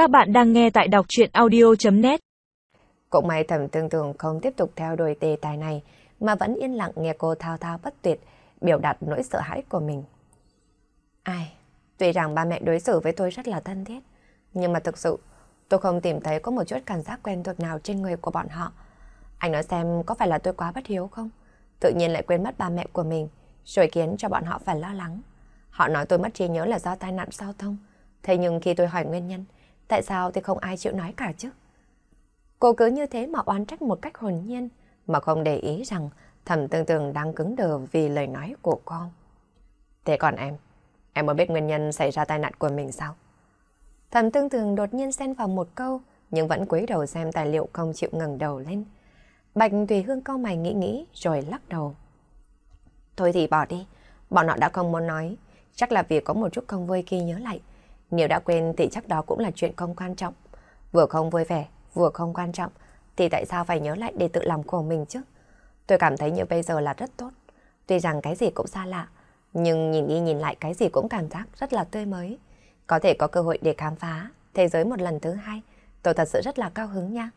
Các bạn đang nghe tại đọc chuyện audio.net Cũng may thầm tương tưởng không tiếp tục theo đuổi đề tài này mà vẫn yên lặng nghe cô thao thao bất tuyệt, biểu đạt nỗi sợ hãi của mình. Ai? Tuy rằng ba mẹ đối xử với tôi rất là thân thiết, nhưng mà thực sự tôi không tìm thấy có một chút cảm giác quen thuộc nào trên người của bọn họ. Anh nói xem có phải là tôi quá bất hiếu không? Tự nhiên lại quên mất ba mẹ của mình, rồi khiến cho bọn họ phải lo lắng. Họ nói tôi mất trí nhớ là do tai nạn giao thông. Thế nhưng khi tôi hỏi nguyên nhân, tại sao thì không ai chịu nói cả chứ? Cô cứ như thế mà oán trách một cách hồn nhiên, mà không để ý rằng thầm tương tương đang cứng đờ vì lời nói của con. Thế còn em, em có biết nguyên nhân xảy ra tai nạn của mình sao? Thầm tương tương đột nhiên xen vào một câu, nhưng vẫn quấy đầu xem tài liệu không chịu ngẩng đầu lên. Bạch Tùy Hương cau mày nghĩ nghĩ rồi lắc đầu. Thôi thì bỏ đi, bọn họ đã không muốn nói, chắc là vì có một chút không vui khi nhớ lại. Nếu đã quên thì chắc đó cũng là chuyện không quan trọng. Vừa không vui vẻ, vừa không quan trọng, thì tại sao phải nhớ lại để tự làm khổ mình chứ? Tôi cảm thấy như bây giờ là rất tốt. Tuy rằng cái gì cũng xa lạ, nhưng nhìn đi nhìn lại cái gì cũng cảm giác rất là tươi mới. Có thể có cơ hội để khám phá thế giới một lần thứ hai. Tôi thật sự rất là cao hứng nha.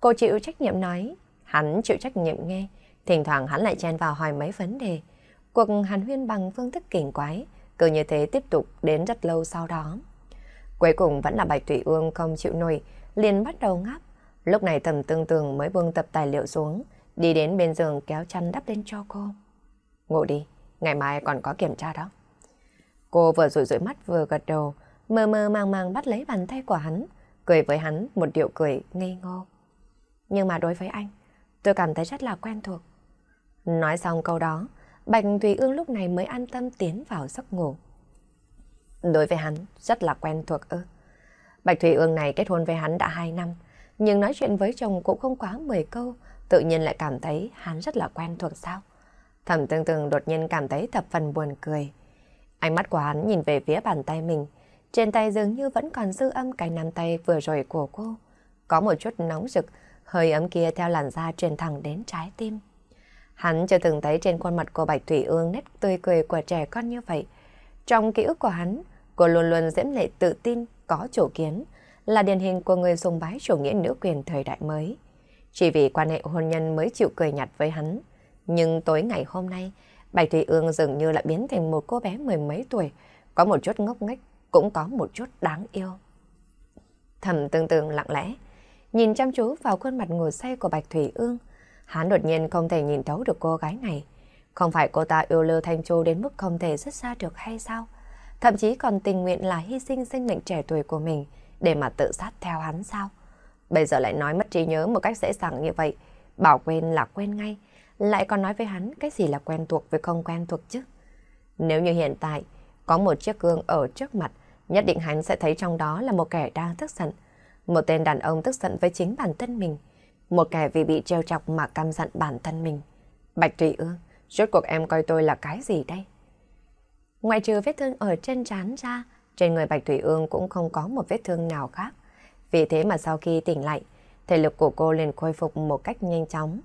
Cô chịu trách nhiệm nói, hắn chịu trách nhiệm nghe. Thỉnh thoảng hắn lại chen vào hỏi mấy vấn đề. Cuộc hàn huyên bằng phương thức kỳ quái, cứ như thế tiếp tục đến rất lâu sau đó. Cuối cùng vẫn là Bạch Thủy Ương không chịu nổi, liền bắt đầu ngáp. Lúc này thầm tương tường mới buông tập tài liệu xuống, đi đến bên giường kéo chăn đắp lên cho cô. Ngủ đi, ngày mai còn có kiểm tra đó. Cô vừa rủi rủi mắt vừa gật đầu, mơ mơ màng màng bắt lấy bàn tay của hắn, cười với hắn một điệu cười ngây ngô. Nhưng mà đối với anh, tôi cảm thấy rất là quen thuộc. Nói xong câu đó, Bạch Thùy Ương lúc này mới an tâm tiến vào giấc ngủ. Đối với hắn, rất là quen thuộc ư. Bạch Thùy Ương này kết hôn với hắn đã 2 năm, nhưng nói chuyện với chồng cũng không quá 10 câu, tự nhiên lại cảm thấy hắn rất là quen thuộc sao. Thẩm tương tương đột nhiên cảm thấy thập phần buồn cười. Ánh mắt của hắn nhìn về phía bàn tay mình, trên tay dường như vẫn còn dư âm cái nắm tay vừa rồi của cô. Có một chút nóng rực, hơi ấm kia theo làn da truyền thẳng đến trái tim. Hắn chưa từng thấy trên khuôn mặt của Bạch Thủy Ương nét tươi cười của trẻ con như vậy. Trong ký ức của hắn, cô luôn luôn diễm lệ tự tin, có chủ kiến, là điển hình của người sùng bái chủ nghĩa nữ quyền thời đại mới. Chỉ vì quan hệ hôn nhân mới chịu cười nhạt với hắn. Nhưng tối ngày hôm nay, Bạch Thủy Ương dường như lại biến thành một cô bé mười mấy tuổi, có một chút ngốc nghếch, cũng có một chút đáng yêu. Thầm tương tương lặng lẽ, nhìn chăm chú vào khuôn mặt ngồi say của Bạch Thủy Ương, Hắn đột nhiên không thể nhìn thấu được cô gái này. Không phải cô ta yêu Lưu Thanh châu đến mức không thể dứt xa được hay sao? Thậm chí còn tình nguyện là hy sinh sinh mệnh trẻ tuổi của mình để mà tự sát theo hắn sao? Bây giờ lại nói mất trí nhớ một cách dễ dàng như vậy. Bảo quên là quên ngay. Lại còn nói với hắn cái gì là quen thuộc với không quen thuộc chứ? Nếu như hiện tại có một chiếc gương ở trước mặt, nhất định hắn sẽ thấy trong đó là một kẻ đang tức giận. Một tên đàn ông tức giận với chính bản thân mình. Một kẻ vì bị trêu chọc mà căm giận bản thân mình. Bạch Thủy Ương, rốt cuộc em coi tôi là cái gì đây? Ngoài trừ vết thương ở trên trán ra, trên người Bạch Thủy Ương cũng không có một vết thương nào khác. Vì thế mà sau khi tỉnh lại, thể lực của cô liền khôi phục một cách nhanh chóng.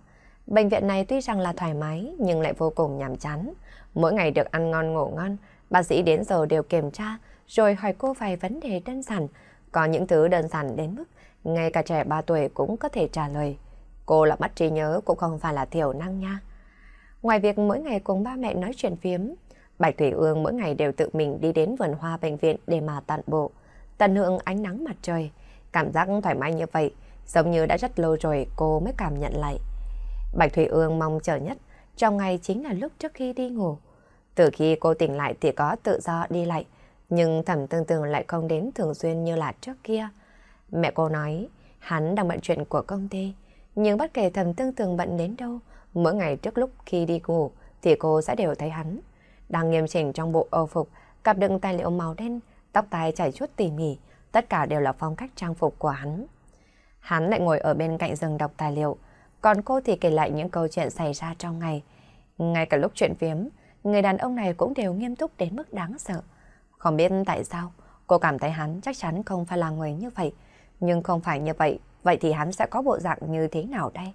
Bệnh viện này tuy rằng là thoải mái nhưng lại vô cùng nhàm chán. Mỗi ngày được ăn ngon ngủ ngon, bác sĩ đến giờ đều kiểm tra rồi hỏi cô vài vấn đề đơn giản. Có những thứ đơn giản đến mức ngay cả trẻ 3 tuổi cũng có thể trả lời. Cô là mất trí nhớ cũng không phải là thiểu năng nha. Ngoài việc mỗi ngày cùng ba mẹ nói chuyện phiếm, Bạch Thủy Ương mỗi ngày đều tự mình đi đến vườn hoa bệnh viện để mà tận bộ, tận hưởng ánh nắng mặt trời. Cảm giác thoải mái như vậy, giống như đã rất lâu rồi cô mới cảm nhận lại. Bạch Thủy Ương mong chờ nhất trong ngày chính là lúc trước khi đi ngủ. Từ khi cô tỉnh lại thì có tự do đi lại, nhưng thẩm tương tương lại không đến thường xuyên như là trước kia. Mẹ cô nói, hắn đang bận chuyện của công ty, nhưng bất kể thẩm tương tương bận đến đâu, mỗi ngày trước lúc khi đi ngủ thì cô sẽ đều thấy hắn. Đang nghiêm chỉnh trong bộ âu phục, cặp đựng tài liệu màu đen, tóc tai chảy chút tỉ mỉ, tất cả đều là phong cách trang phục của hắn. Hắn lại ngồi ở bên cạnh rừng đọc tài liệu, còn cô thì kể lại những câu chuyện xảy ra trong ngày. Ngay cả lúc chuyện phiếm, người đàn ông này cũng đều nghiêm túc đến mức đáng sợ. Không biết tại sao, cô cảm thấy hắn chắc chắn không phải là người như vậy. Nhưng không phải như vậy, vậy thì hắn sẽ có bộ dạng như thế nào đây?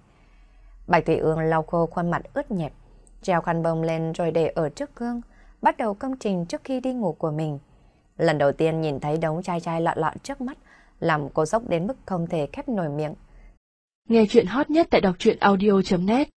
Bạch Thủy Ương lau khô khuôn mặt ướt nhẹp, treo khăn bông lên rồi để ở trước gương, bắt đầu công trình trước khi đi ngủ của mình. Lần đầu tiên nhìn thấy đống chai chai lọ lọ trước mắt, làm cô sốc đến mức không thể khép nổi miệng. Nghe chuyện hot nhất tại đọc truyện audio.net